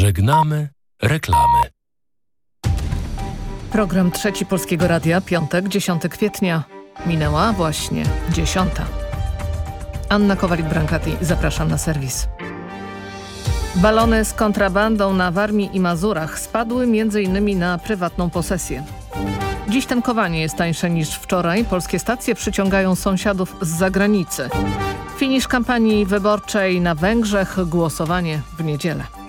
Żegnamy reklamy. Program Trzeci Polskiego Radia, piątek, 10 kwietnia. Minęła właśnie dziesiąta. Anna Kowalik-Brankati, zapraszam na serwis. Balony z kontrabandą na Warmii i Mazurach spadły m.in. na prywatną posesję. Dziś tankowanie jest tańsze niż wczoraj. Polskie stacje przyciągają sąsiadów z zagranicy. Finisz kampanii wyborczej na Węgrzech, głosowanie w niedzielę.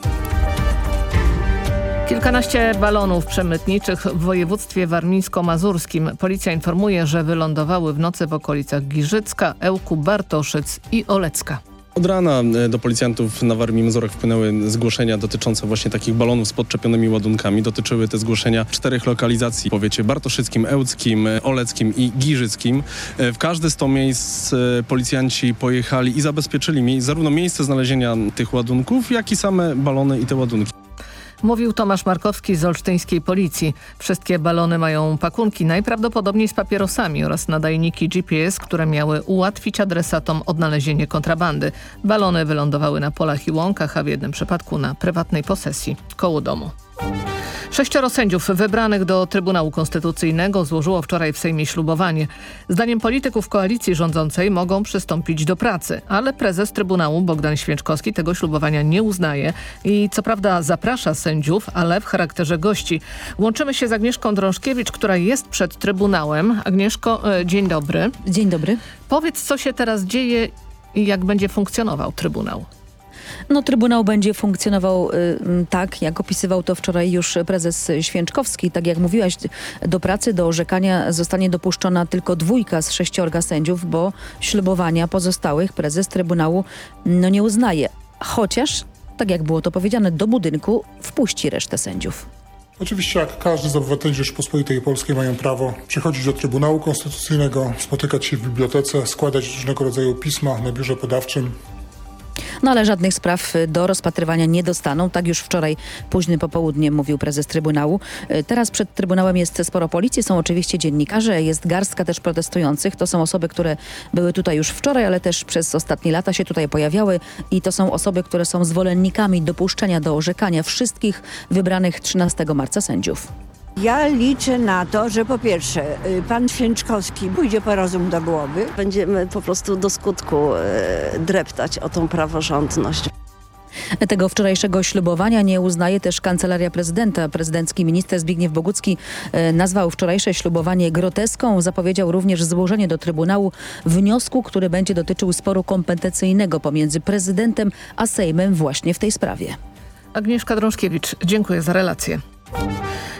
Kilkanaście balonów przemytniczych w województwie warmińsko-mazurskim. Policja informuje, że wylądowały w nocy w okolicach Giżycka, Ełku, Bartoszyc i Olecka. Od rana e, do policjantów na Warmii Mazurach wpłynęły zgłoszenia dotyczące właśnie takich balonów z podczepionymi ładunkami. Dotyczyły te zgłoszenia czterech lokalizacji w powiecie bartoszyckim, ełckim, oleckim i giżyckim. E, w każde z to miejsc e, policjanci pojechali i zabezpieczyli zarówno miejsce znalezienia tych ładunków, jak i same balony i te ładunki. Mówił Tomasz Markowski z olsztyńskiej policji. Wszystkie balony mają pakunki, najprawdopodobniej z papierosami oraz nadajniki GPS, które miały ułatwić adresatom odnalezienie kontrabandy. Balony wylądowały na polach i łąkach, a w jednym przypadku na prywatnej posesji koło domu. Sześcioro sędziów wybranych do Trybunału Konstytucyjnego złożyło wczoraj w Sejmie ślubowanie. Zdaniem polityków koalicji rządzącej mogą przystąpić do pracy, ale prezes Trybunału Bogdan Święczkowski tego ślubowania nie uznaje i co prawda zaprasza sędziów, ale w charakterze gości. Łączymy się z Agnieszką Drążkiewicz, która jest przed Trybunałem. Agnieszko, e, dzień dobry. Dzień dobry. Powiedz, co się teraz dzieje i jak będzie funkcjonował Trybunał. No, Trybunał będzie funkcjonował y, tak, jak opisywał to wczoraj już prezes Święczkowski. Tak jak mówiłaś, do pracy, do orzekania zostanie dopuszczona tylko dwójka z sześciorga sędziów, bo ślubowania pozostałych prezes Trybunału no, nie uznaje. Chociaż, tak jak było to powiedziane, do budynku wpuści resztę sędziów. Oczywiście jak każdy z obywateli Rzeczypospolitej Polskiej mają prawo przychodzić do Trybunału Konstytucyjnego, spotykać się w bibliotece, składać różnego rodzaju pisma na biurze podawczym, no ale żadnych spraw y, do rozpatrywania nie dostaną. Tak już wczoraj późnym popołudniem mówił prezes Trybunału. Y, teraz przed Trybunałem jest sporo policji, są oczywiście dziennikarze, jest garstka też protestujących. To są osoby, które były tutaj już wczoraj, ale też przez ostatnie lata się tutaj pojawiały i to są osoby, które są zwolennikami dopuszczenia do orzekania wszystkich wybranych 13 marca sędziów. Ja liczę na to, że po pierwsze y, pan Święczkowski pójdzie po rozum do głowy. Będziemy po prostu do skutku y, dreptać o tą praworządność. Tego wczorajszego ślubowania nie uznaje też Kancelaria Prezydenta. Prezydencki minister Zbigniew Bogucki y, nazwał wczorajsze ślubowanie groteską. Zapowiedział również złożenie do Trybunału wniosku, który będzie dotyczył sporu kompetencyjnego pomiędzy prezydentem a Sejmem właśnie w tej sprawie. Agnieszka Drążkiewicz, dziękuję za relację.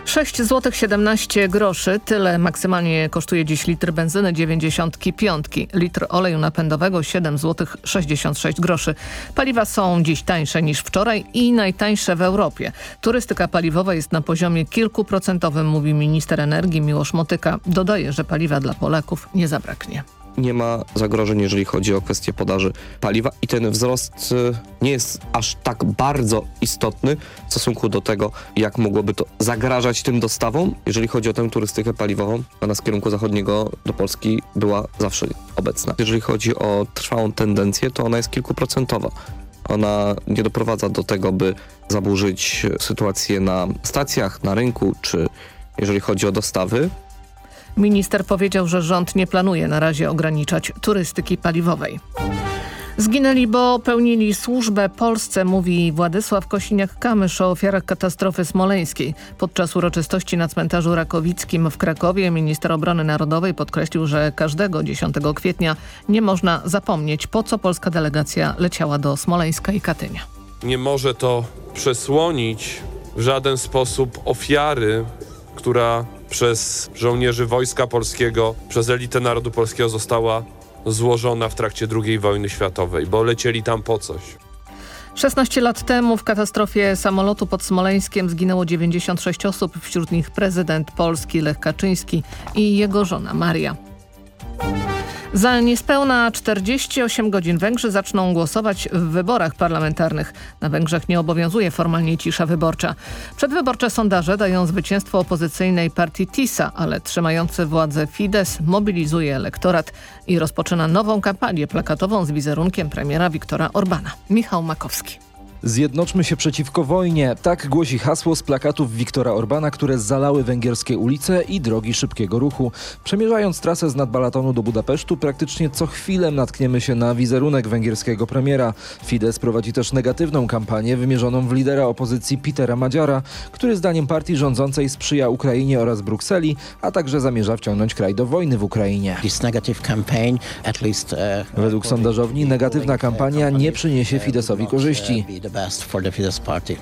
6 zł 17 groszy. Tyle maksymalnie kosztuje dziś litr benzyny 95. Litr oleju napędowego 7 zł 66 groszy. Paliwa są dziś tańsze niż wczoraj i najtańsze w Europie. Turystyka paliwowa jest na poziomie kilkuprocentowym, mówi minister energii Miłosz Motyka. Dodaje, że paliwa dla Polaków nie zabraknie nie ma zagrożeń, jeżeli chodzi o kwestię podaży paliwa i ten wzrost y, nie jest aż tak bardzo istotny w stosunku do tego, jak mogłoby to zagrażać tym dostawom. Jeżeli chodzi o tę turystykę paliwową, ona z kierunku zachodniego do Polski była zawsze obecna. Jeżeli chodzi o trwałą tendencję, to ona jest kilkuprocentowa. Ona nie doprowadza do tego, by zaburzyć sytuację na stacjach, na rynku, czy jeżeli chodzi o dostawy, Minister powiedział, że rząd nie planuje na razie ograniczać turystyki paliwowej. Zginęli, bo pełnili służbę Polsce, mówi Władysław Kosiniak-Kamysz o ofiarach katastrofy smoleńskiej. Podczas uroczystości na cmentarzu Rakowickim w Krakowie minister obrony narodowej podkreślił, że każdego 10 kwietnia nie można zapomnieć, po co polska delegacja leciała do Smoleńska i Katynia. Nie może to przesłonić w żaden sposób ofiary, która przez żołnierzy Wojska Polskiego, przez elitę narodu polskiego została złożona w trakcie II wojny światowej, bo lecieli tam po coś. 16 lat temu w katastrofie samolotu pod Smoleńskiem zginęło 96 osób, wśród nich prezydent Polski Lech Kaczyński i jego żona Maria. Za niespełna 48 godzin Węgrzy zaczną głosować w wyborach parlamentarnych. Na Węgrzech nie obowiązuje formalnie cisza wyborcza. Przedwyborcze sondaże dają zwycięstwo opozycyjnej partii TISA, ale trzymający władzę Fidesz mobilizuje elektorat i rozpoczyna nową kampanię plakatową z wizerunkiem premiera Viktora Orbana. Michał Makowski. Zjednoczmy się przeciwko wojnie. Tak głosi hasło z plakatów Wiktora Orbana, które zalały węgierskie ulice i drogi szybkiego ruchu. Przemierzając trasę z Nadbalatonu do Budapesztu, praktycznie co chwilę natkniemy się na wizerunek węgierskiego premiera. Fidesz prowadzi też negatywną kampanię wymierzoną w lidera opozycji Petera Madziara, który zdaniem partii rządzącej sprzyja Ukrainie oraz Brukseli, a także zamierza wciągnąć kraj do wojny w Ukrainie. Według sondażowni negatywna kampania nie przyniesie Fideszowi korzyści.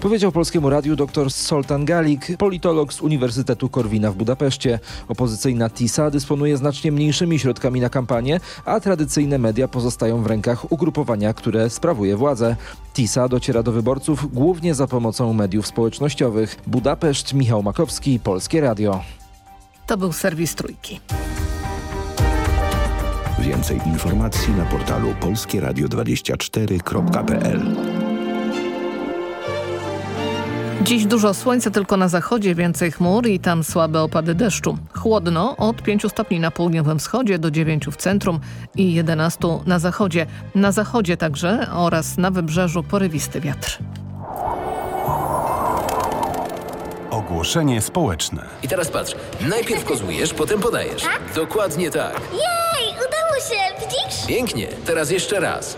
Powiedział Polskiemu Radiu dr Soltan Galik, politolog z Uniwersytetu Korwina w Budapeszcie. Opozycyjna TISA dysponuje znacznie mniejszymi środkami na kampanię, a tradycyjne media pozostają w rękach ugrupowania, które sprawuje władzę. TISA dociera do wyborców głównie za pomocą mediów społecznościowych. Budapeszt, Michał Makowski, Polskie Radio. To był serwis Trójki. Więcej informacji na portalu polskieradio24.pl Dziś dużo słońca tylko na zachodzie, więcej chmur i tam słabe opady deszczu. Chłodno od 5 stopni na południowym wschodzie do 9 w centrum i 11 na zachodzie. Na zachodzie także oraz na wybrzeżu porywisty wiatr. Ogłoszenie społeczne. I teraz patrz, najpierw kozujesz, potem podajesz. Dokładnie tak. Jej, udało się, widzisz? Pięknie, teraz jeszcze raz.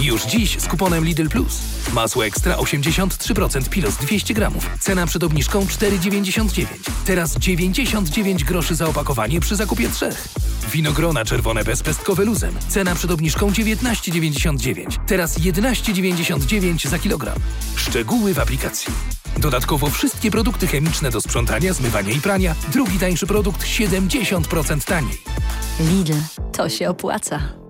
Już dziś z kuponem Lidl Plus. Masło ekstra 83% pilos 200 gramów. Cena przed obniżką 4,99. Teraz 99 groszy za opakowanie przy zakupie trzech. Winogrona czerwone bezpestkowe luzem. Cena przed obniżką 19,99. Teraz 11,99 za kilogram. Szczegóły w aplikacji. Dodatkowo wszystkie produkty chemiczne do sprzątania, zmywania i prania. Drugi tańszy produkt 70% taniej. Lidl, to się opłaca.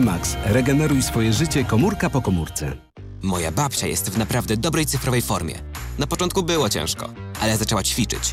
Max. Regeneruj swoje życie komórka po komórce. Moja babcia jest w naprawdę dobrej cyfrowej formie. Na początku było ciężko, ale zaczęła ćwiczyć.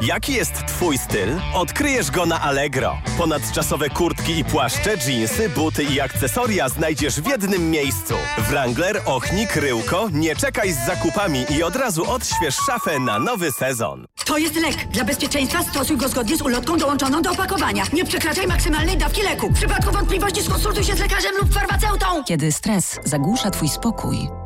Jaki jest Twój styl? Odkryjesz go na Allegro. Ponadczasowe kurtki i płaszcze, dżinsy, buty i akcesoria znajdziesz w jednym miejscu. Wrangler, Ochnik, Ryłko, nie czekaj z zakupami i od razu odśwież szafę na nowy sezon. To jest lek. Dla bezpieczeństwa stosuj go zgodnie z ulotką dołączoną do opakowania. Nie przekraczaj maksymalnej dawki leku. W przypadku wątpliwości skonsultuj się z lekarzem lub farmaceutą. Kiedy stres zagłusza Twój spokój,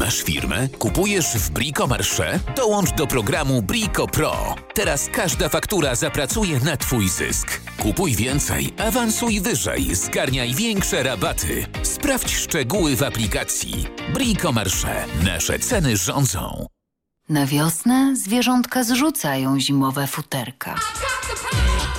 Masz firmę? Kupujesz w Bricomarché? Dołącz do programu Brico Pro. Teraz każda faktura zapracuje na Twój zysk. Kupuj więcej, awansuj wyżej, zgarniaj większe rabaty. Sprawdź szczegóły w aplikacji. Bricomarché. Nasze ceny rządzą. Na wiosnę zwierzątka zrzucają zimowe futerka.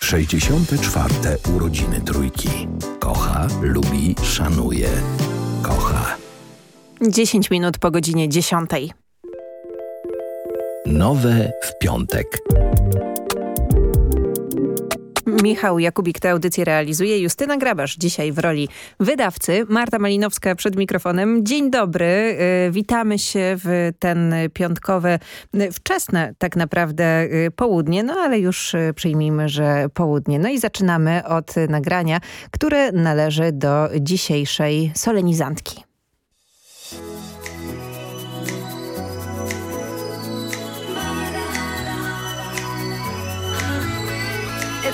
64. urodziny trójki. Kocha, lubi, szanuje. Kocha. 10 minut po godzinie 10. Nowe w piątek. Michał Jakubik tę audycję realizuje. Justyna Grabasz dzisiaj w roli wydawcy. Marta Malinowska przed mikrofonem. Dzień dobry. Y, witamy się w ten piątkowe, y, wczesne tak naprawdę y, południe, no ale już przyjmijmy, że południe. No i zaczynamy od nagrania, które należy do dzisiejszej solenizantki.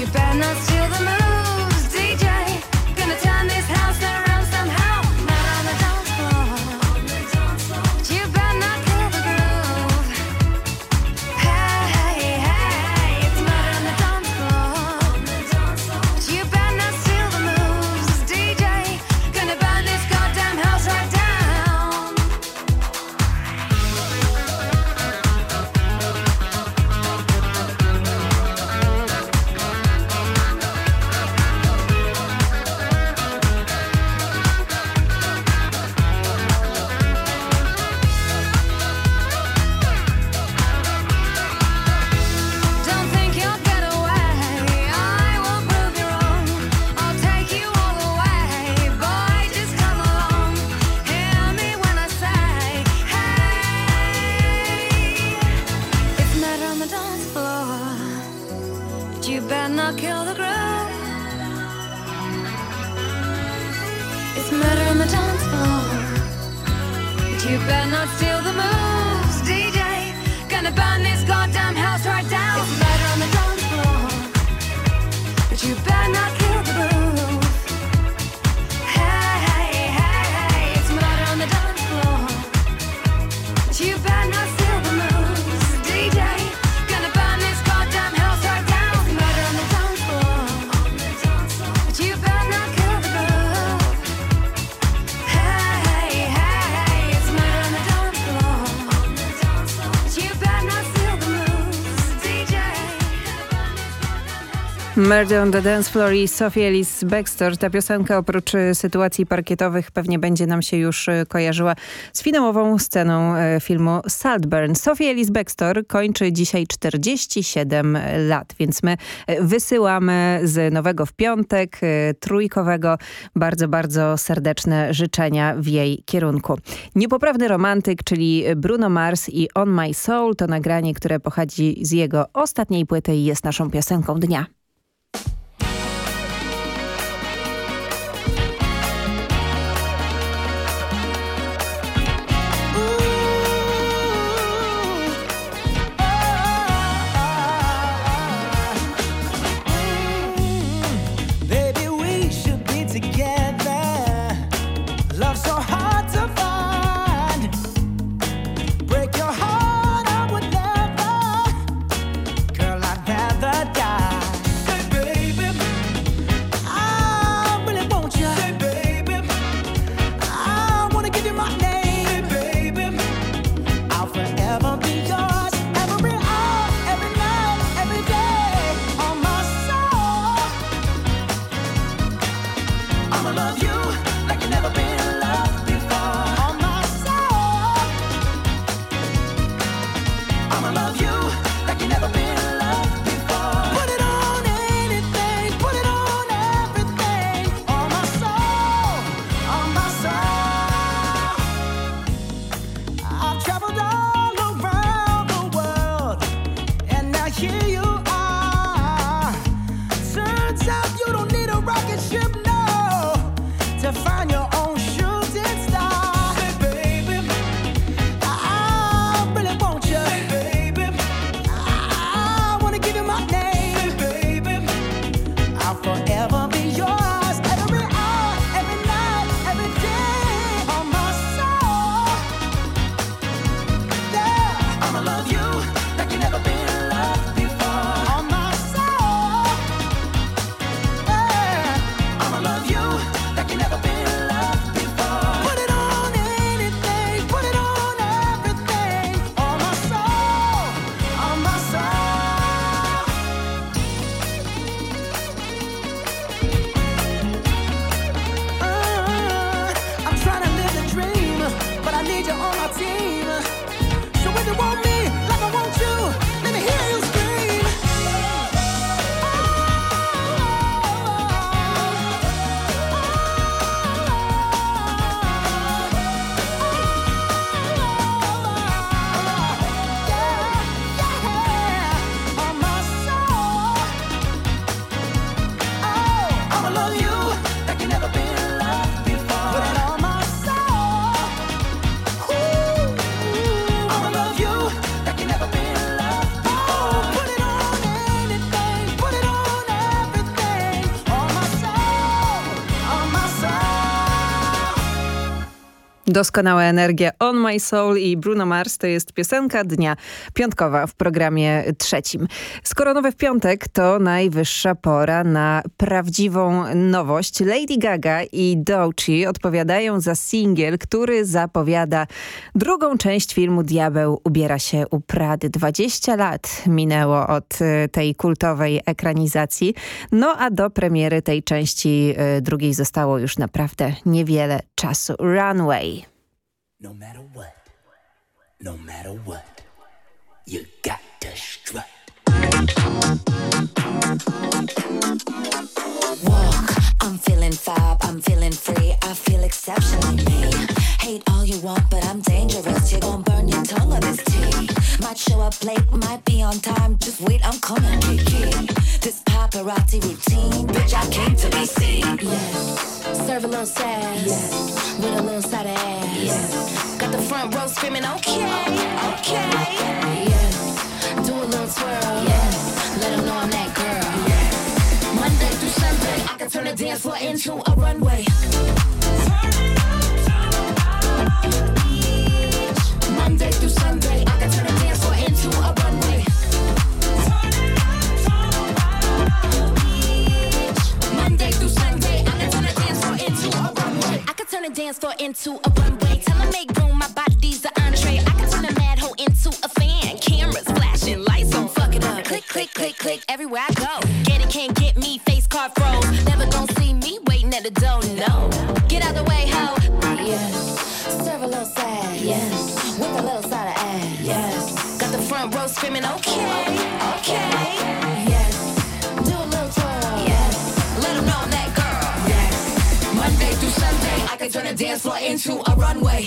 you better not Murder on the Dance Floor i Sophie Ellis Baxter. Ta piosenka oprócz e, sytuacji parkietowych pewnie będzie nam się już e, kojarzyła z finałową sceną e, filmu Saltburn. Sophie Ellis Baxter kończy dzisiaj 47 lat, więc my wysyłamy z nowego w piątek trójkowego bardzo, bardzo serdeczne życzenia w jej kierunku. Niepoprawny romantyk, czyli Bruno Mars i On My Soul to nagranie, które pochodzi z jego ostatniej płyty i jest naszą piosenką dnia. Doskonała energia On My Soul i Bruno Mars to jest piosenka dnia piątkowa w programie trzecim. Skoro nowe w piątek to najwyższa pora na prawdziwą nowość. Lady Gaga i Doechii odpowiadają za singiel, który zapowiada drugą część filmu Diabeł ubiera się u Prady. 20 lat minęło od y, tej kultowej ekranizacji, no a do premiery tej części y, drugiej zostało już naprawdę niewiele czasu. Runway. No matter what, no matter what, you got to strut. Walk, I'm feeling fab, I'm feeling free, I feel exceptionally me. Hate all you want, but I'm dangerous. You're gonna burn your tongue on this tea. Might show up late, might be on time. Just wait, I'm coming, Kiki. This paparazzi routine, bitch, I came to be seen. Yeah. Serve a little sass, yeah. with a little side of ass. Yeah. Got the front row screaming, okay, okay. Yeah. Do a little twirl, yeah. turn the dance floor into a runway. Monday through Sunday, I can turn the dance floor into a runway. Monday through Sunday, I can turn the dance floor into a runway. I can turn a dance floor into a runway. Tell 'em make room, my body's the entree. I can turn a mad hoe into a fan. Cameras flashing, lights on, fuck it up. Click, click, click, click, everywhere I go. Get it, can't get me, face card froze. Never screaming, okay, okay. Yes, do a little. Yes, let them know I'm that girl. Yes, Monday Sunday, I can turn a dance floor into a runway.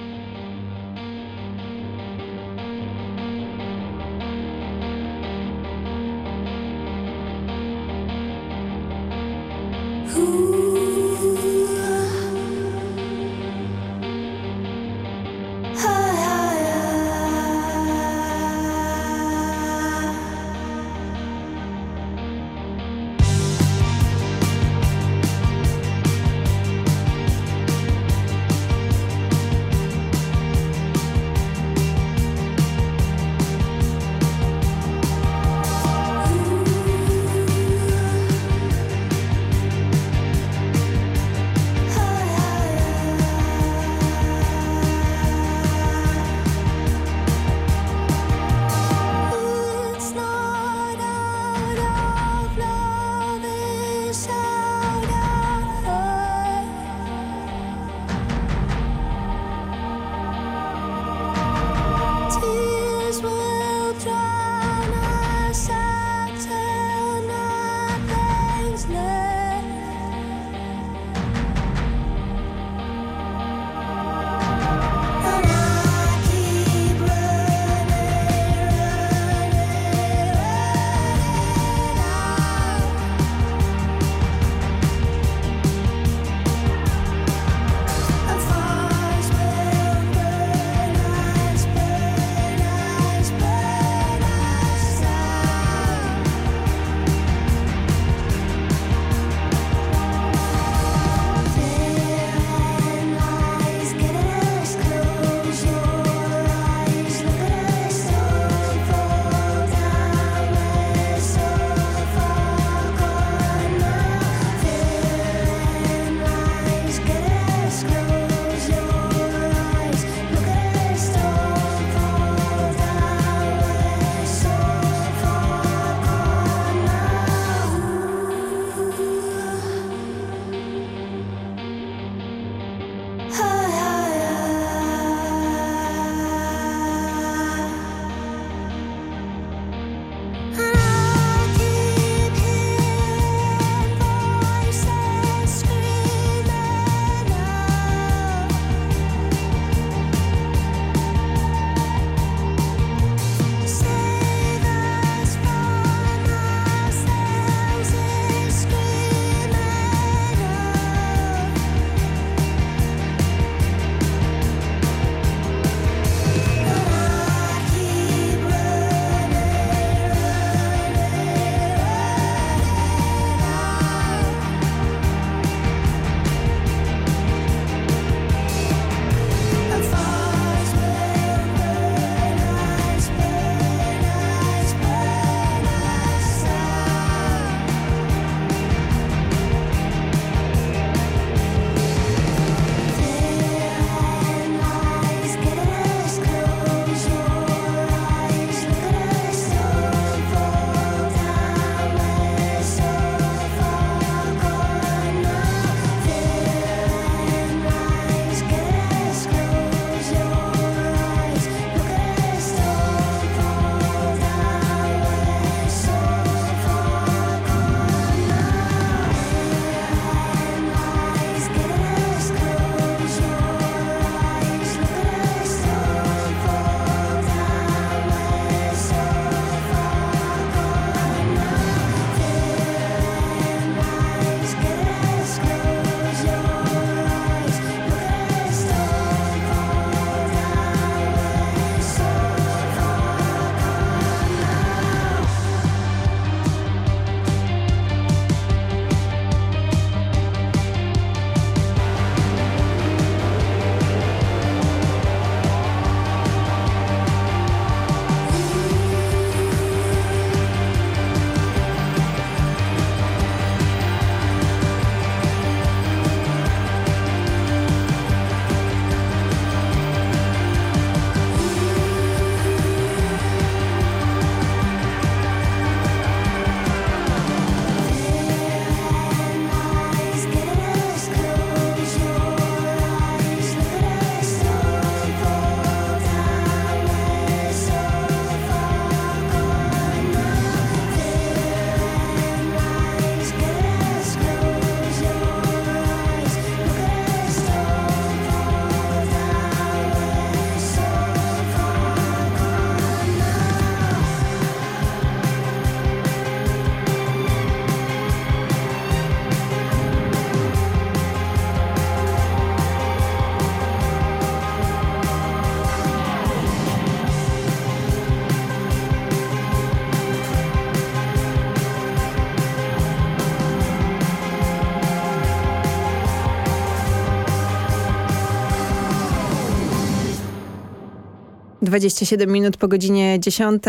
27 minut po godzinie 10.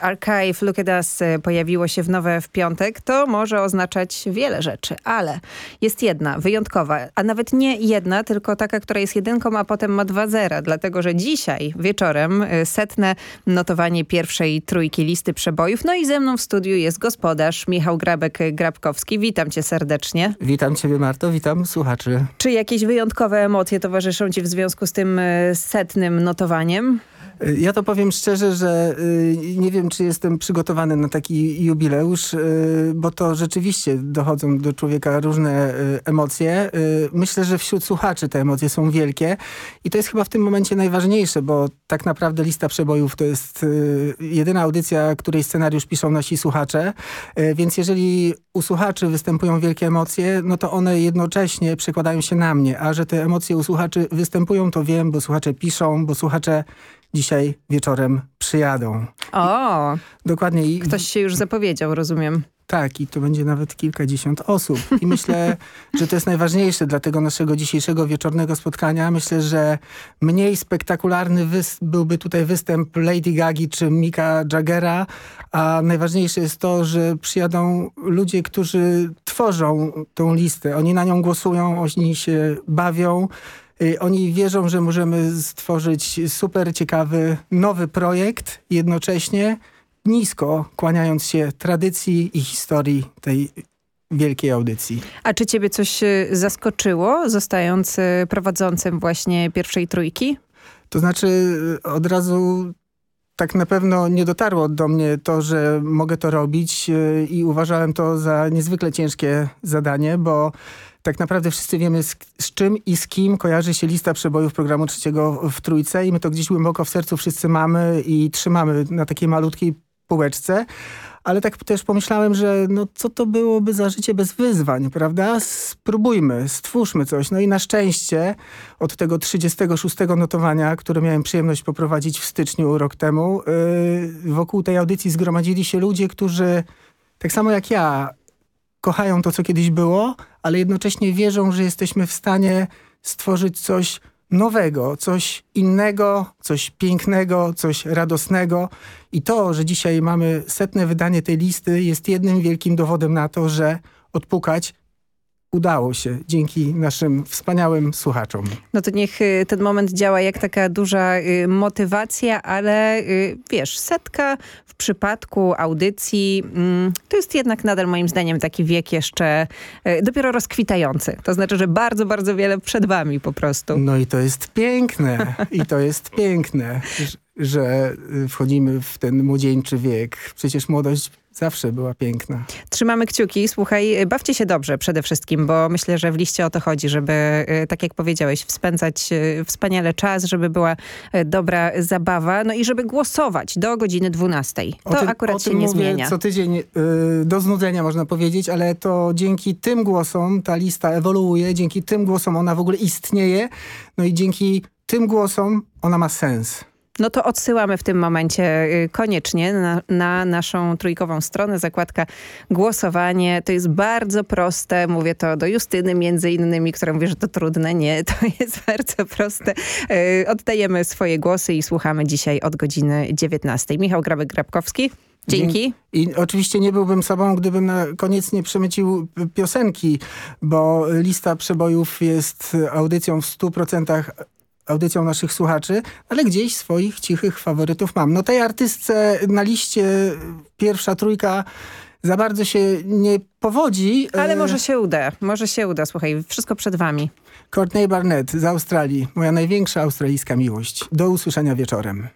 Archive Look at Us pojawiło się w nowe w piątek. To może oznaczać wiele rzeczy, ale jest jedna, wyjątkowa, a nawet nie jedna, tylko taka, która jest jedynką, a potem ma dwa zera, dlatego że dzisiaj wieczorem y, setne notowanie pierwszej trójki listy przebojów. No i ze mną w studiu jest gospodarz Michał Grabek-Grabkowski. Witam cię serdecznie. Witam ciebie Marto, witam słuchaczy. Czy jakieś wyjątkowe emocje towarzyszą ci w związku z tym setnym notowaniem? Ja to powiem szczerze, że y, nie wiem, czy jestem przygotowany na taki jubileusz, y, bo to rzeczywiście dochodzą do człowieka różne y, emocje. Myślę, że wśród słuchaczy te emocje są wielkie i to jest chyba w tym momencie najważniejsze, bo tak naprawdę lista przebojów to jest jedyna audycja, której scenariusz piszą nasi słuchacze, więc jeżeli u słuchaczy występują wielkie emocje, no to one jednocześnie przekładają się na mnie, a że te emocje u słuchaczy występują, to wiem, bo słuchacze piszą, bo słuchacze dzisiaj wieczorem przyjadą. O! Dokładnie. I, Ktoś się już zapowiedział, rozumiem. Tak, i to będzie nawet kilkadziesiąt osób. I myślę, że to jest najważniejsze dla tego naszego dzisiejszego wieczornego spotkania. Myślę, że mniej spektakularny byłby tutaj występ Lady Gagi czy Mika Jaggera, a najważniejsze jest to, że przyjadą ludzie, którzy tworzą tą listę. Oni na nią głosują, oni się bawią, oni wierzą, że możemy stworzyć super ciekawy, nowy projekt jednocześnie nisko kłaniając się tradycji i historii tej wielkiej audycji. A czy ciebie coś y, zaskoczyło, zostając y, prowadzącym właśnie pierwszej trójki? To znaczy od razu tak na pewno nie dotarło do mnie to, że mogę to robić i uważałem to za niezwykle ciężkie zadanie, bo tak naprawdę wszyscy wiemy z, z, czym i z kim kojarzy się lista przebojów programu trzeciego w Trójce i my to gdzieś głęboko w sercu wszyscy mamy i trzymamy na takiej malutkiej półeczce. Ale tak też pomyślałem, że no co to byłoby za życie bez wyzwań, prawda? Spróbujmy, stwórzmy coś. No i na szczęście od tego 36 notowania, które miałem przyjemność poprowadzić w styczniu rok temu, yy, wokół tej audycji zgromadzili się ludzie, którzy tak samo jak ja kochają to, co kiedyś było, ale jednocześnie wierzą, że jesteśmy w stanie stworzyć coś nowego, coś innego, coś pięknego, coś radosnego. I to, że dzisiaj mamy setne wydanie tej listy jest jednym wielkim dowodem na to, że odpukać udało się dzięki naszym wspaniałym słuchaczom. No to niech y, ten moment działa jak taka duża y, motywacja, ale y, wiesz, setka w przypadku audycji mm, to jest jednak nadal moim zdaniem taki wiek jeszcze dopiero rozkwitający. To znaczy, że bardzo, bardzo wiele przed wami po prostu. No i to jest piękne. I to jest piękne, że wchodzimy w ten młodzieńczy wiek. Przecież młodość Zawsze była piękna. Trzymamy kciuki. Słuchaj, bawcie się dobrze przede wszystkim, bo myślę, że w liście o to chodzi, żeby, y, tak jak powiedziałeś, spędzać y, wspaniale czas, żeby była y, dobra zabawa, no i żeby głosować do godziny 12. To tym, akurat się nie zmienia. co tydzień yy, do znudzenia można powiedzieć, ale to dzięki tym głosom ta lista ewoluuje, dzięki tym głosom ona w ogóle istnieje, no i dzięki tym głosom ona ma sens. No to odsyłamy w tym momencie y, koniecznie na, na, naszą trójkową stronę, zakładka głosowanie. To jest bardzo proste, mówię to do Justyny między innymi, która mówi, że to trudne. Nie, to jest bardzo proste. Y, oddajemy swoje głosy i słuchamy dzisiaj od godziny 19. Michał Grabek-Grabkowski. Dzięki. I oczywiście nie byłbym sobą, gdybym na koniec nie przemycił piosenki, bo lista przebojów jest audycją w 100% audycją naszych słuchaczy, ale gdzieś swoich cichych faworytów mam. No tej artystce na liście pierwsza trójka za bardzo się nie powodzi. Ale e, może się uda, może się uda, słuchaj, wszystko przed wami. Courtney Barnett z Australii, moja największa australijska miłość. Do usłyszenia wieczorem.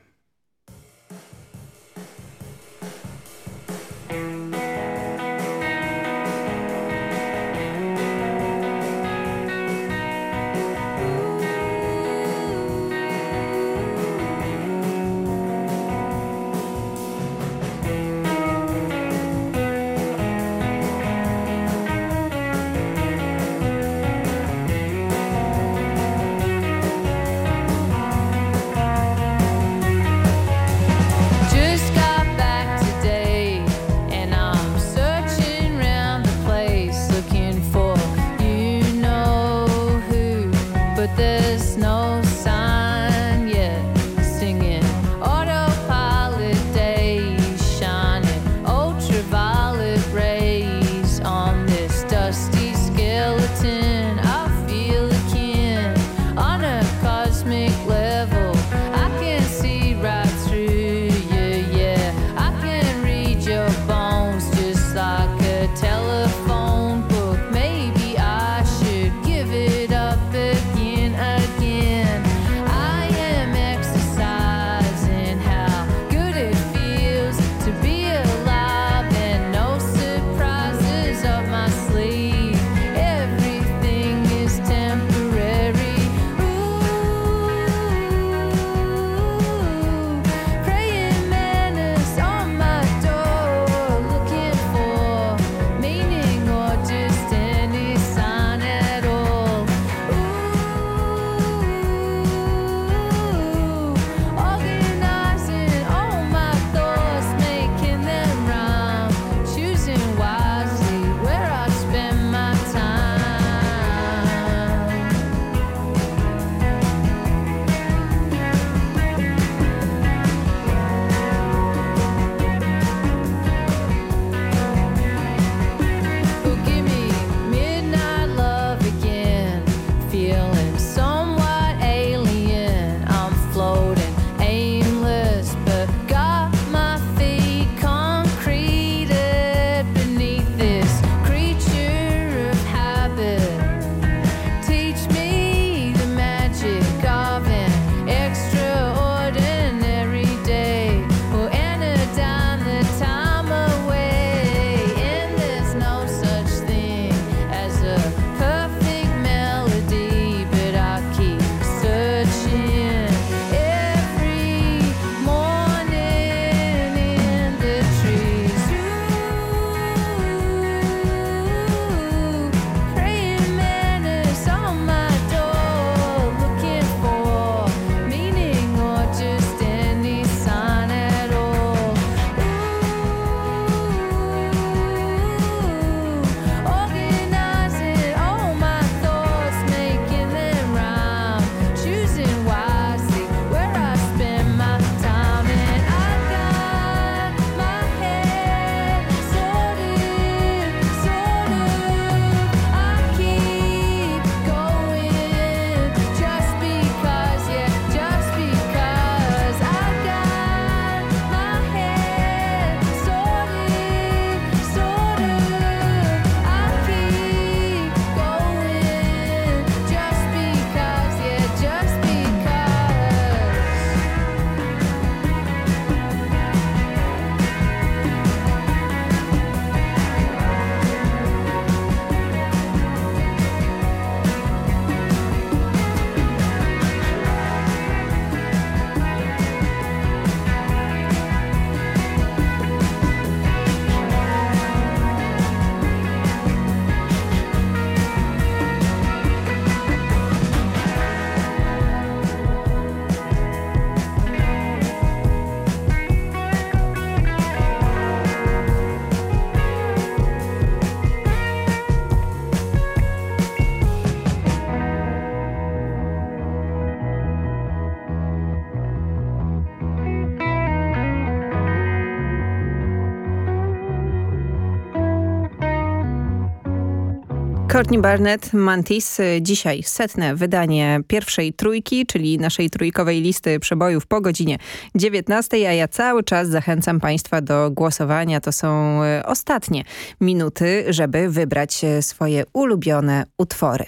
Courtney Barnett, Mantis. Dzisiaj setne wydanie pierwszej trójki, czyli naszej trójkowej listy przebojów po godzinie 19, a ja cały czas zachęcam Państwa do głosowania. To są e, ostatnie minuty, żeby wybrać e, swoje ulubione utwory.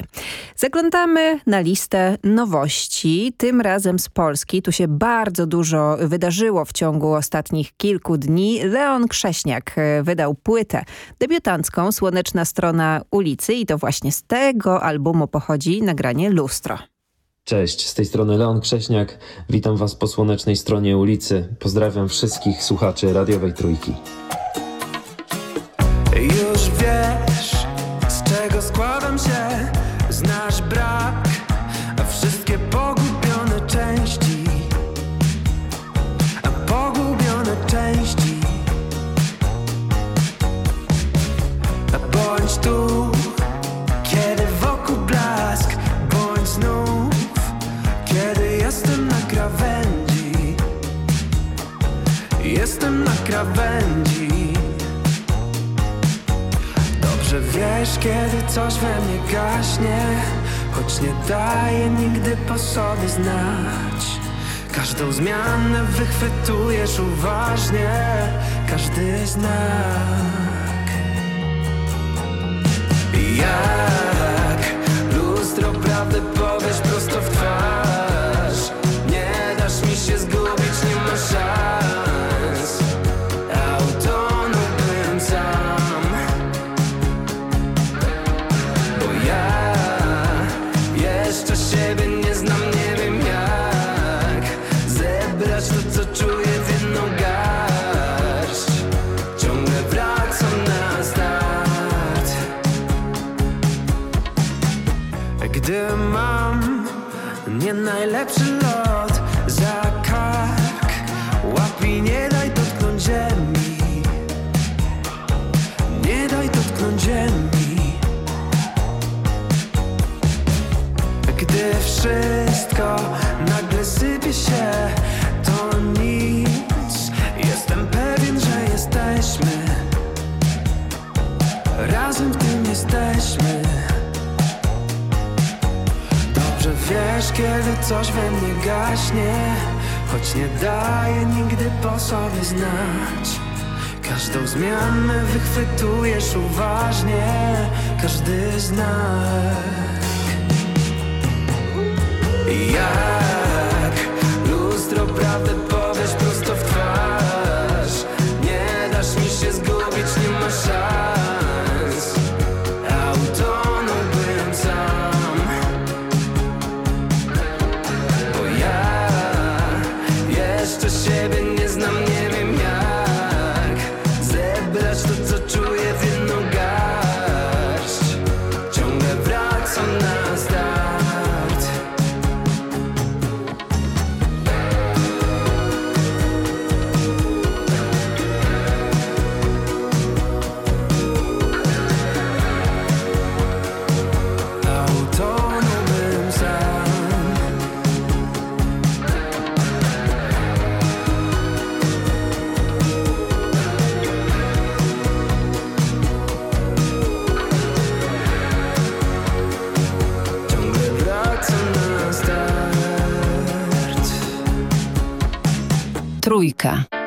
Zaglądamy na listę nowości, tym razem z Polski. Tu się bardzo dużo wydarzyło w ciągu ostatnich kilku dni. Leon Krześniak e, wydał płytę debiutancką Słoneczna strona ulicy i to właśnie z tego albumu pochodzi nagranie Lustro. Cześć, z tej strony Leon Krześniak. Witam Was po słonecznej stronie ulicy. Pozdrawiam wszystkich słuchaczy radiowej trójki. Krawędzi. Dobrze wiesz, kiedy coś we mnie gaśnie Choć nie daje nigdy po sobie znać Każdą zmianę wychwytujesz uważnie Każdy znak wiesz, kiedy coś we mnie gaśnie, choć nie daje nigdy po sobie znać. Każdą zmianę wychwytujesz uważnie, każdy znak. Jak Trójka.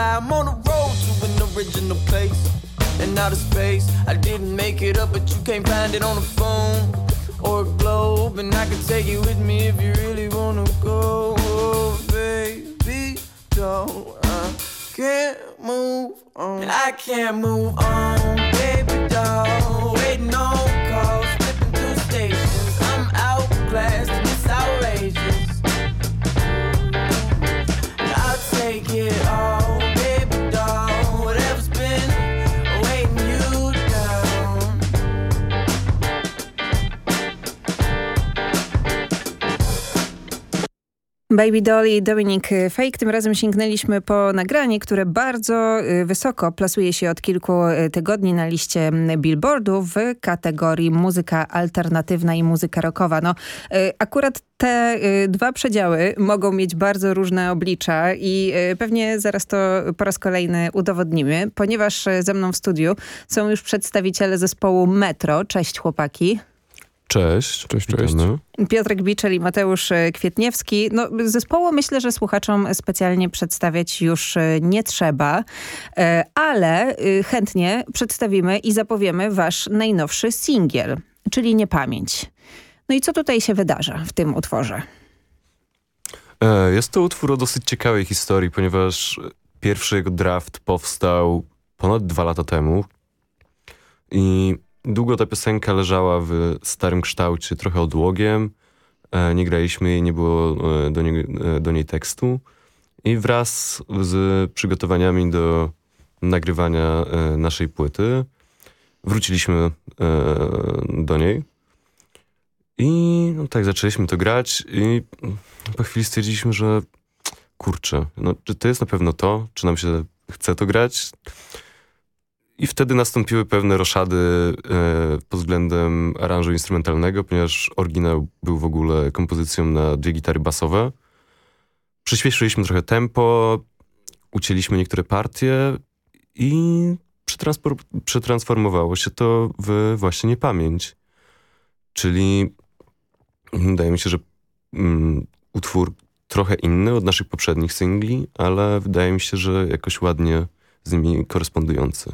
Lie. I'm on the road to an original place. And out of space, I didn't make it up, but you can't find it on the phone Baby Doll i Dominic Fake. Tym razem sięgnęliśmy po nagranie, które bardzo y, wysoko plasuje się od kilku y, tygodni na liście Billboardu w kategorii muzyka alternatywna i muzyka rockowa. No, y, akurat te dwa przedziały mogą mieć bardzo różne oblicza i pewnie zaraz to po raz kolejny udowodnimy, ponieważ ze mną w studiu są już przedstawiciele zespołu Metro. Cześć chłopaki. Cześć. Cześć, cześć. Piotrek Biczel i Mateusz e, Kwietniewski. No, zespołu myślę, że słuchaczom specjalnie przedstawiać już e, nie trzeba, e, ale chętnie przedstawimy i zapowiemy wasz najnowszy singiel, czyli Niepamięć. No i co tutaj się wydarza w tym utworze? Jest to utwór o dosyć ciekawej historii, ponieważ pierwszy jego draft powstał ponad dwa lata temu i długo ta piosenka leżała w starym kształcie, trochę odłogiem. E, Nie graliśmy jej, nie było e, do niej, e, do niej tekstu. I wraz z przygotowaniami do nagrywania naszej płyty wróciliśmy do niej. I no, tak zaczęliśmy to grać i po chwili stwierdziliśmy, że kurczę, no, czy to jest na pewno to, czy nam się chce to grać. I wtedy nastąpiły pewne roszady e, pod względem aranżu instrumentalnego, ponieważ oryginał był w ogóle kompozycją na dwie gitary basowe. Przyspieszyliśmy trochę tempo, ucięliśmy niektóre partie i przetransformowało się to w właśnie niepamięć. Czyli wydaje mi się, że mm, utwór trochę inny od naszych poprzednich singli, ale wydaje mi się, że jakoś ładnie z nimi korespondujący.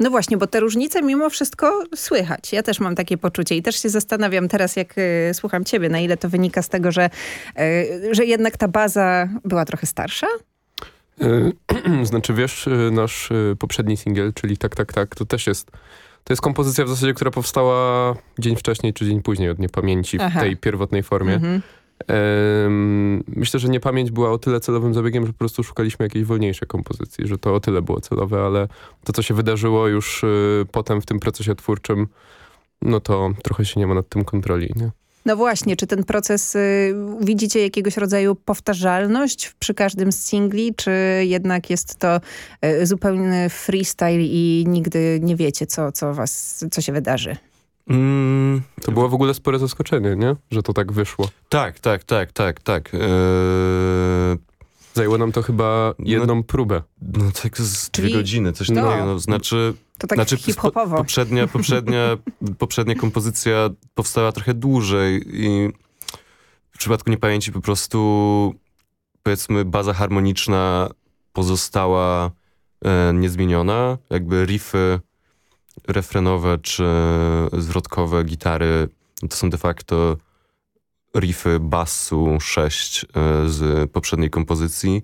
No właśnie, bo te różnice mimo wszystko słychać. Ja też mam takie poczucie i też się zastanawiam teraz, jak y, słucham ciebie, na ile to wynika z tego, że, y, że jednak ta baza była trochę starsza? Y, znaczy wiesz, y, nasz y, poprzedni singiel, czyli Tak, Tak, Tak, to też jest to jest kompozycja w zasadzie, która powstała dzień wcześniej czy dzień później od niepamięci w Aha. tej pierwotnej formie. Mhm. Myślę, że niepamięć była o tyle celowym zabiegiem, że po prostu szukaliśmy jakiejś wolniejszej kompozycji, że to o tyle było celowe, ale to, co się wydarzyło już y, potem w tym procesie twórczym, no to trochę się nie ma nad tym kontroli, nie? No właśnie, czy ten proces, y, widzicie jakiegoś rodzaju powtarzalność przy każdym z singli, czy jednak jest to y, zupełny freestyle i nigdy nie wiecie, co, co, was, co się wydarzy? Mm, To było w ogóle spore zaskoczenie, nie? Że to tak wyszło. Tak, tak, tak, tak, tak. Eee, Zajęło nam to chyba jedną próbę. No tak z Czyli- dwie godziny, coś no. takiego. No, znaczy, To tak znaczy hip-hopowo. poprzednia, poprzednia, poprzednia kompozycja powstała trochę dłużej i w przypadku niepamięci po prostu powiedzmy baza harmoniczna pozostała e, niezmieniona. Jakby riffy refrenowe czy zwrotkowe gitary to są de facto riffy bassu 6 e, z poprzedniej kompozycji.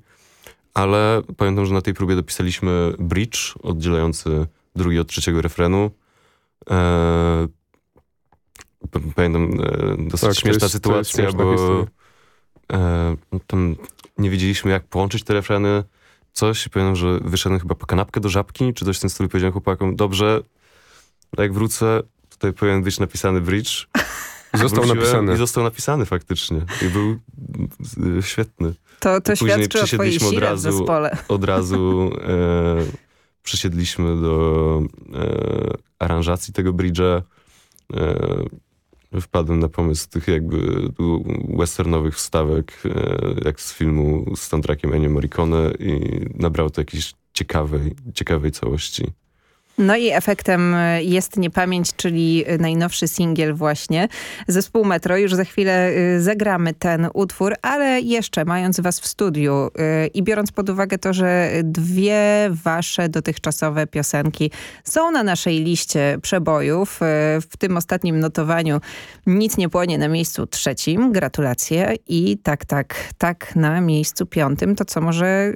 Ale pamiętam, że na tej próbie dopisaliśmy bridge oddzielający drugi od trzeciego refrenu. E, pamiętam e, dosyć Tak, śmieszna jest- sytuacja, bo tam nie wiedzieliśmy jak połączyć te refreny. Coś i pamiętam, że wyszedłem chyba po kanapkę do żabki, czy coś w tym stylu. Powiedziałem chłopakom, dobrze, jak wrócę, tutaj powinien być napisany bridge. I został napisany. I został napisany faktycznie. I był y, świetny. To, to I później świadczy o twojej przesiedliśmy od sile w razu, zespole. od razu e, przesiedliśmy do e, aranżacji tego bridge'a. E, wpadłem na pomysł tych jakby westernowych wstawek, e, jak z filmu z soundtrackiem Ennio Morricone i nabrało to jakiejś ciekawej, ciekawej całości. No i efektem e, jest Niepamięć, czyli najnowszy singiel właśnie. Zespół Metro, już za chwilę e, zagramy ten utwór, ale jeszcze mając was w studiu e, i biorąc pod uwagę to, że dwie wasze dotychczasowe piosenki są na naszej liście przebojów, w tym ostatnim notowaniu Nic nie płonie na miejscu trzecim, gratulacje i tak, tak, tak na miejscu piątym, to co może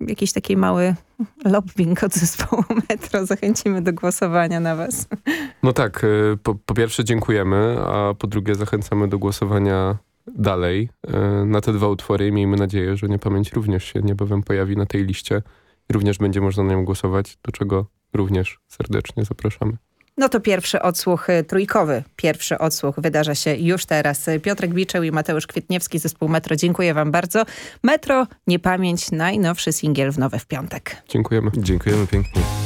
jakiś taki mały lobbying od zespołu Metro. Zachęcimy do głosowania na was. No tak, y, po, po pierwsze dziękujemy, a po drugie zachęcamy do głosowania dalej y, na te dwa utwory miejmy nadzieję, że Niepamięć również się niebawem pojawi na tej liście również będzie można na nią głosować, do czego również serdecznie zapraszamy. No to pierwszy odsłuch y, trójkowy. Pierwszy odsłuch wydarza się już teraz. Piotrek Biczeł i Mateusz Kwietniewski, zespół Metro. Dziękuję wam bardzo. Metro, niepamięć, najnowszy singiel w Nowe w Piątek. Dziękujemy. Dziękujemy pięknie.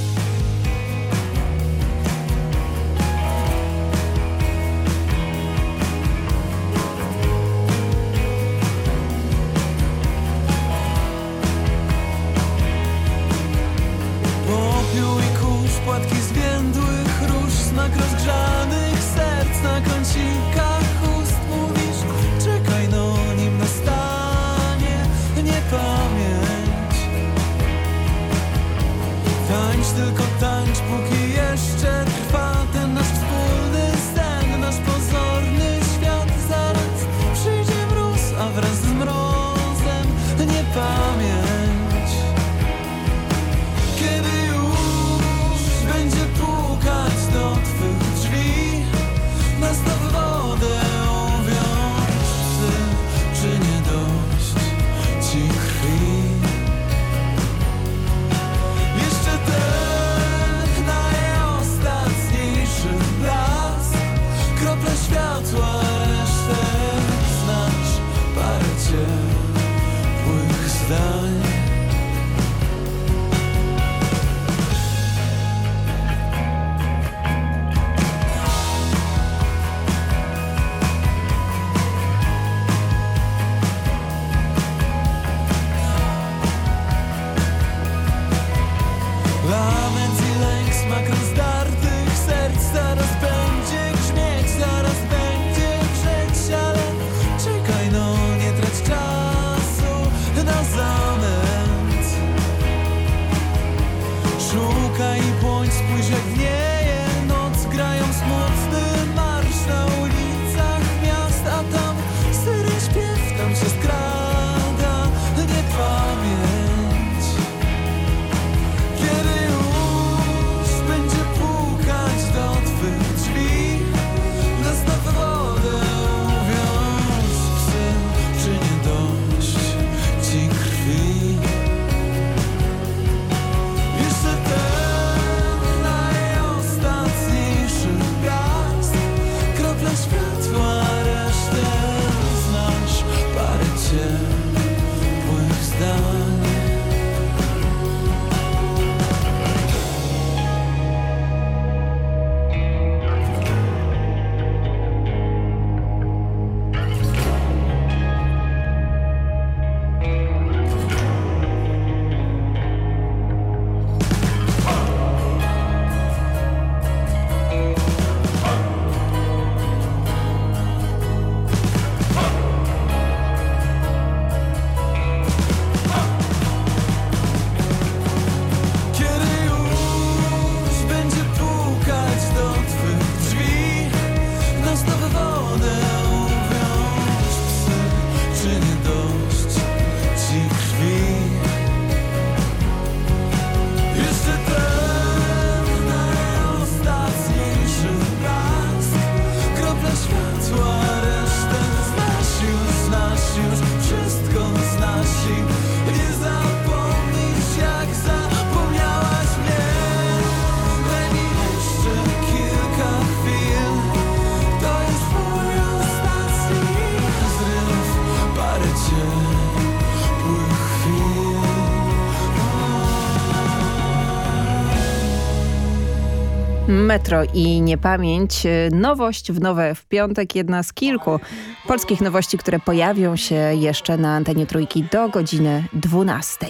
Metro i Niepamięć. Nowość w nowe w piątek, jedna z kilku polskich nowości, które pojawią się jeszcze na antenie Trójki do godziny 12.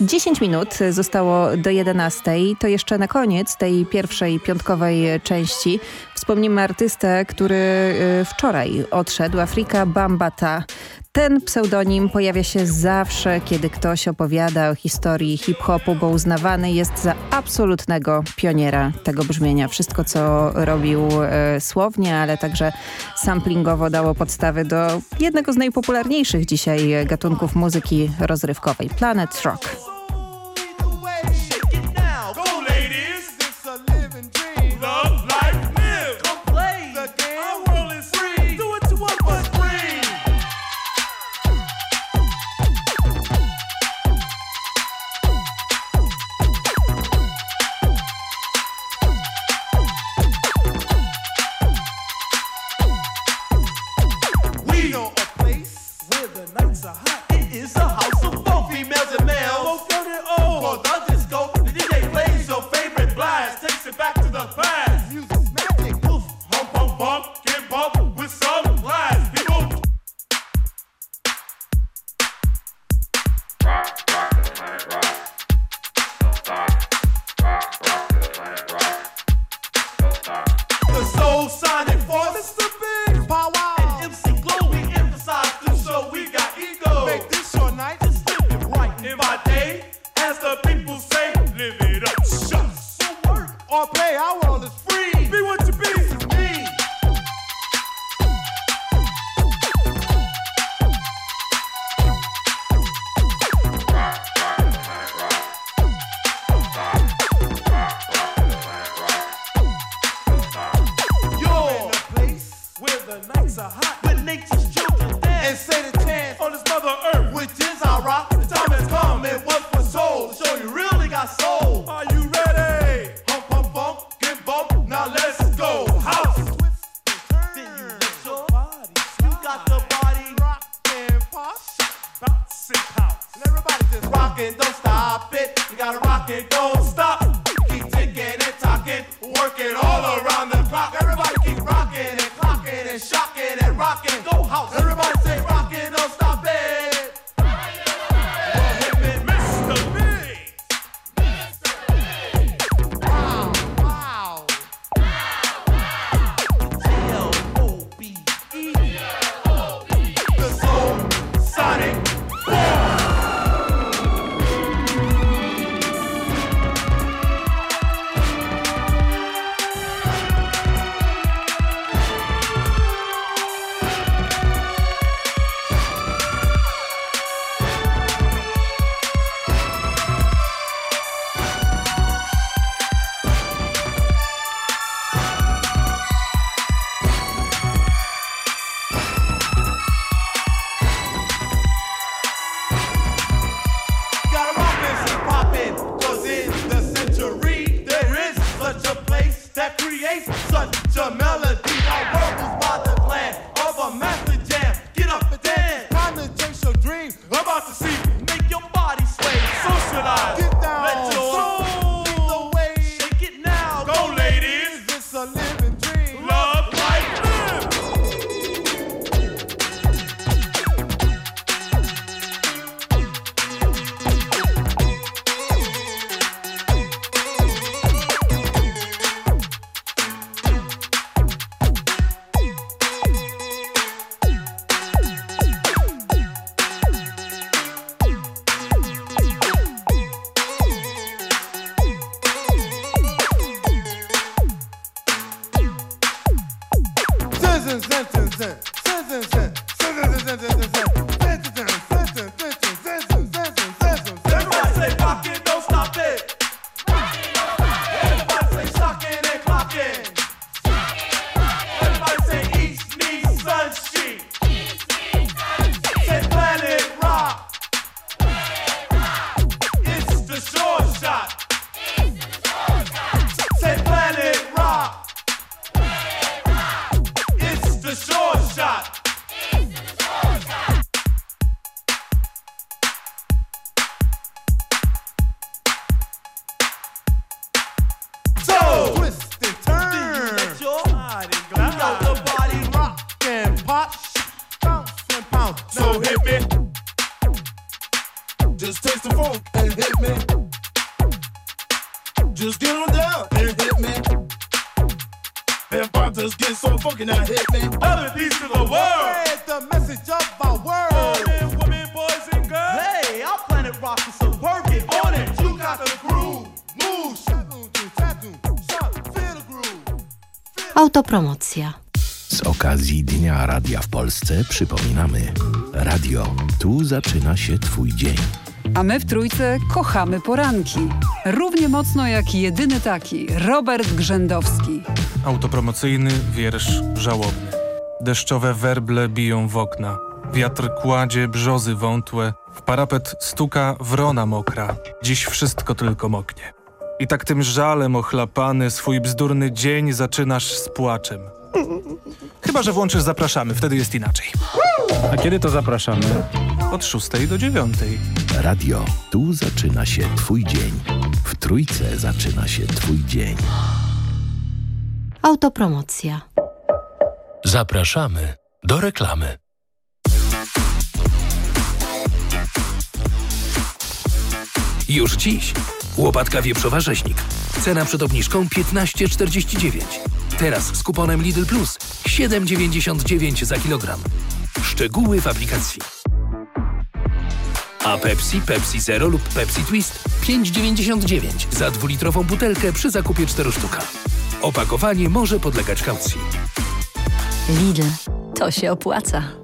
10 minut zostało do 11. To jeszcze na koniec tej pierwszej piątkowej części wspomnimy artystę, który y, wczoraj odszedł, Afrika Bambata. Ten pseudonim pojawia się zawsze, kiedy ktoś opowiada o historii hip-hopu, bo uznawany jest za absolutnego pioniera tego brzmienia. Wszystko, co robił e, słownie, ale także samplingowo dało podstawy do jednego z najpopularniejszych dzisiaj gatunków muzyki rozrywkowej, Planet Rock. are hot, but nature's children dance and say that. Przypominamy. Radio, tu zaczyna się Twój dzień. A my w Trójce kochamy poranki. Równie mocno jak jedyny taki, Robert Grzędowski. Autopromocyjny wiersz żałobny. Deszczowe werble biją w okna. Wiatr kładzie brzozy wątłe. W parapet stuka wrona mokra. Dziś wszystko tylko moknie. I tak tym żalem ochlapany swój bzdurny dzień zaczynasz z płaczem. Chyba, że włączysz Zapraszamy, wtedy jest inaczej. A kiedy to zapraszamy? Od 6 do 9. Radio, tu zaczyna się Twój dzień. W Trójce zaczyna się Twój dzień. Autopromocja. Zapraszamy do reklamy. Już dziś. Łopatka wieprzowa rzeźnik. Cena przed obniżką 15,49. Teraz z kuponem Lidl Plus 7,99 za kilogram. Szczegóły w aplikacji. A Pepsi, Pepsi Zero lub Pepsi Twist 5,99 za dwulitrową butelkę przy zakupie 4 sztuka. Opakowanie może podlegać kaucji. Lidl. To się opłaca.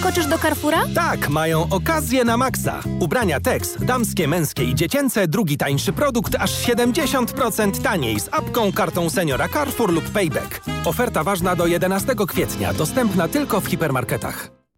Skoczysz do Carrefoura? Tak, mają okazję na maksa. Ubrania Tex, damskie, męskie i dziecięce, drugi tańszy produkt aż 70% taniej z apką, kartą seniora Carrefour lub Payback. Oferta ważna do 11 kwietnia, dostępna tylko w hipermarketach.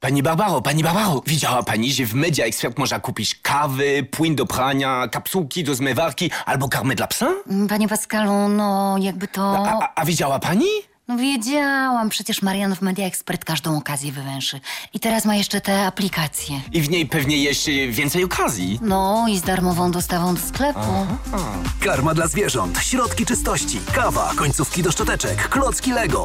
Pani Barbaro, pani Barbaro, widziała pani, że w Media Expert można kupić kawy, płyn do prania, kapsułki do zmywarki albo karmę dla psa? Panie Pascalu, no jakby to... A, a, a widziała pani? No wiedziałam, przecież Marian w Media Expert każdą okazję wywęszy. I teraz ma jeszcze te aplikacje. I w niej pewnie jeszcze więcej okazji. No i z darmową dostawą do sklepu. Karma dla zwierząt, środki czystości, kawa, końcówki do szczoteczek, klocki Lego.